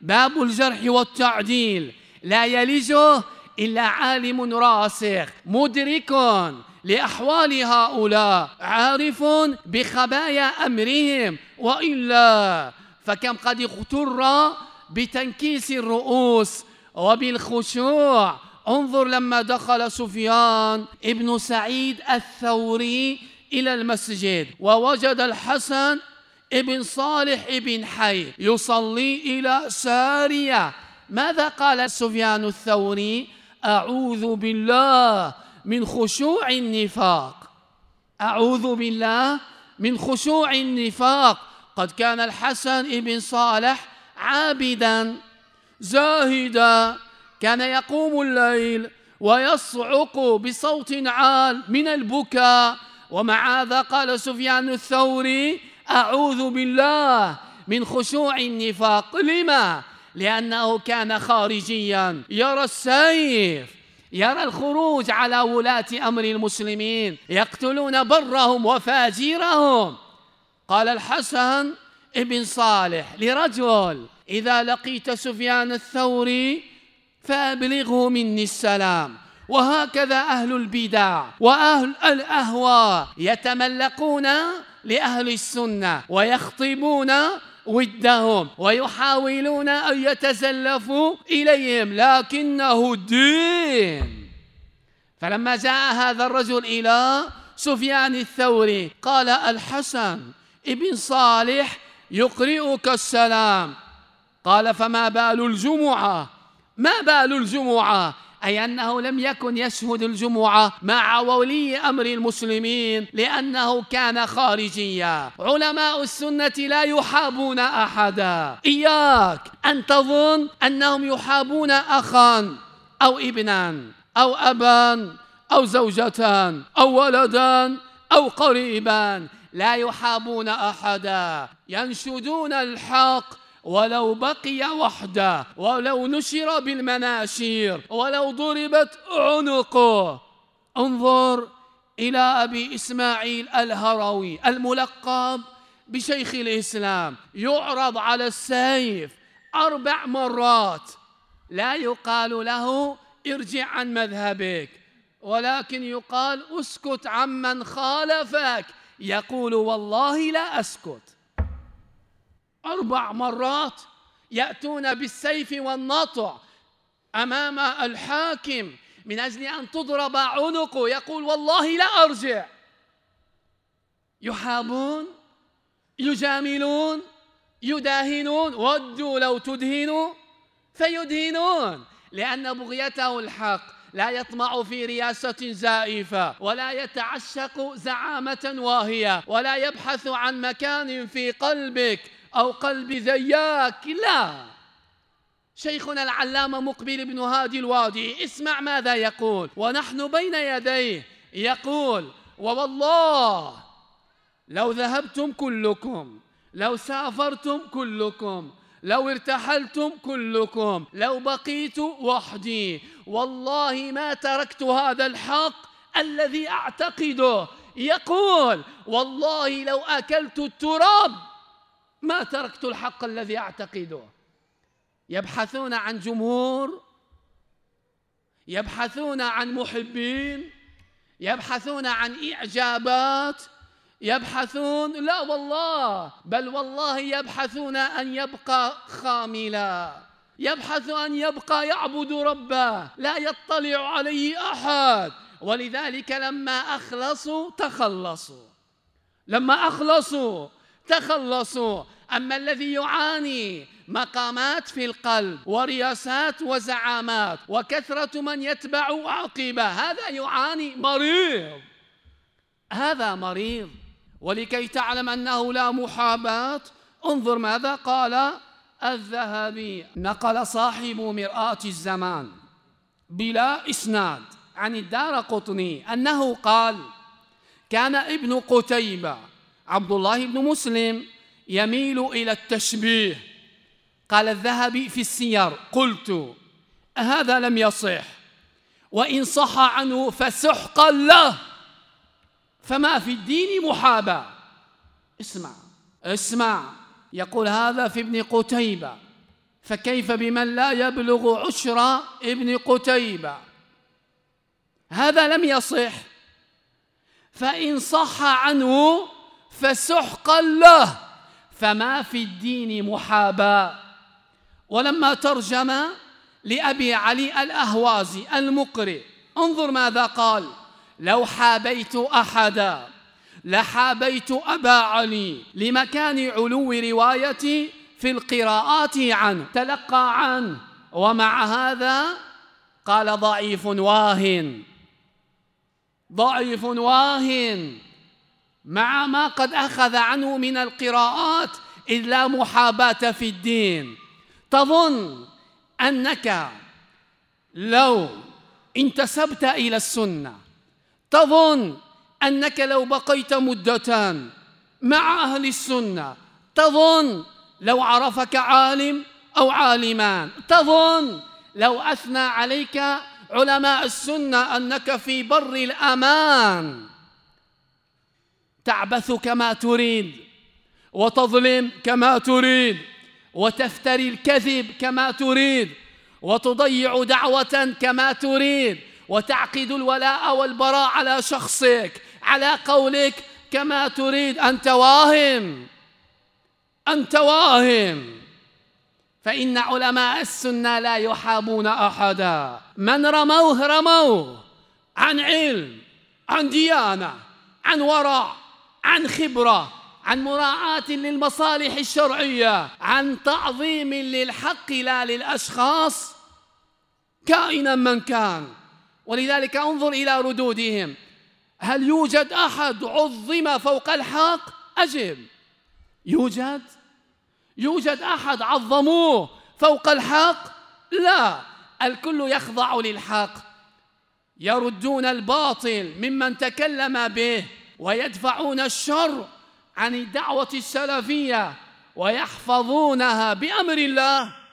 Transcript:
باب الجرح والتعديل. لا يلجه إلا عالم راسخ مدرك لأحوال هؤلاء عارف بخبايا أمرهم. وإلا فكم قد اغتر بتنكيس الرؤوس وبالخشوع. انظر لما دخل سفيان ابن سعيد الثوري إلى المسجد ووجد الحسن ابن صالح ابن حي يصلي إلى سارية. ماذا قال سفيان الثوري؟ أعوذ بالله من خشوع النفاق. أعوذ بالله من خشوع النفاق. قد كان الحسن ابن صالح عابدا زاهدا كان يقوم الليل ويصعق بصوت عال من البكاء. ومع هذا قال سفيان الثوري أعوذ بالله من خشوع النفاق. لما؟ لأنه كان خارجيا. يرى السيف يرى الخروج على ولاة أمر المسلمين. يقتلون برهم وفاجرهم قال الحسن ابن صالح لرجل إذا لقيت سفيان الثوري فأبلغه مني السلام. وهكذا أهل البدع وأهل الأهواء يتملقون لأهل السنة ويخطبون ودهم ويحاولون أن يتزلفوا إليهم لكنه الدين فلما جاء هذا الرجل إلى سفيان الثوري قال الحسن ابن صالح يقرئك السلام. قال فما بال الجمعة؟ ما بال الجمعة؟ أي أنه لم يكن يشهد الجمعة مع ولي أمر المسلمين لأنه كان خارجيا. علماء السنة لا يحابون أحدا. إياك أن تظن أنهم يحابون أخا أو ابنا أو أبا أو زوجة أو ولدا أو قريبا لا يحابون أحدا. ينشدون الحق ولو بقي وحده ولو نشر بالمناشير ولو ضربت عنقه. انظر إلى أبي إسماعيل الهروي الملقب بشيخ الإسلام يعرض على السيف أربع مرات. لا يقال له ارجع عن مذهبك ولكن يقال اسكت عمن خالفك. يقول والله لا أسكت. أربع مرات يأتون بالسيف والنطع أمام الحاكم من أجل أن تضرب عنقه يقول والله لا أرجع. يحابون يجاملون يداهنون ودوا لو تدهنوا فيدهنون لأن بغيته الحق. لا يطمع في رياسة زائفة ولا يتعشق زعامة واهية ولا يبحث عن مكان في قلبك. أو قلب ذياك. لا. شيخنا العلامة مقبل بن هادي الوادي اسمع ماذا يقول. ونحن بين يديه. يقول ووالله لو ذهبتم كلكم لو سافرتم كلكم لو ارتحلتم كلكم لو بقيت وحدي والله ما تركت هذا الحق الذي أعتقده. يقول والله لو أكلت التراب ما تركت الحق الذي أعتقده. يبحثون عن جمهور يبحثون عن محبين يبحثون عن إعجابات يبحثون لا والله بل والله يبحثون أن يبقى خاملا. يبحث أن يبقى يعبد ربه لا يطلع عليه أحد. ولذلك لما أخلصوا تخلصوا. لما أخلصوا تخلصوا. أما الذي يعاني مقامات في القلب ورياسات وزعامات وكثرة من يتبع عقبه هذا يعاني مريض. هذا مريض. ولكي تعلم أنه لا محاباة انظر ماذا قال الذهبي. نقل صاحب مرآة الزمان بلا إسناد عن الدار قطني أنه قال كان ابن قتيبة عبد الله بن مسلم يميل إلى التشبيه. قال الذهبي في السير قلت هذا لم يصح وإن صح عنه فسحقا له. فما في الدين محاباة اسمع اسمع يقول هذا في ابن قتيبة. فكيف بمن لا يبلغ عشر ابن قتيبة؟ هذا لم يصح. فإن صح عنه فسحقا له فما في الدين محاباة ولما ترجم لأبي علي الأهوازي المقرئ انظر ماذا قال لو حابيت أحدا لحابيت أبا علي لمكان علو روايتي في القراءات عنه. تلقى عنه ومع هذا؟ قال ضعيف واهن. ضعيف واهن. مع ما قد أخذ عنه من القراءات إذ لا محاباة في الدين. تظن أنك لو انتسبت إلى السنة تظن أنك لو بقيت مدة مع أهل السنة تظن لو عرفك عالم أو عالمان تظن لو أثنى عليك علماء السنة أنك في بر الأمان. تعبث كما تريد وتظلم كما تريد وتفتري الكذب كما تريد وتضيع دعوة كما تريد وتعقد الولاء والبراء على شخصك على قولك كما تريد. أنت واهم أنت واهم. فإن علماء السنة لا يحابون أحدا. من رموه رموه. عن علم عن ديانة عن ورع عن خبرة عن مراعاة للمصالح الشرعية عن تعظيم للحق لا للأشخاص كائنا من كان. ولذلك انظر إلى ردودهم. هل يوجد أحد عظم فوق الحق؟ أجب. يوجد؟ يوجد أحد عظموه فوق الحق؟ لا. الكل يخضع للحق. يردون الباطل ممن تكلم به. ويدفعون الشر عن الدعوة السلفية ويحفظونها بأمر الله.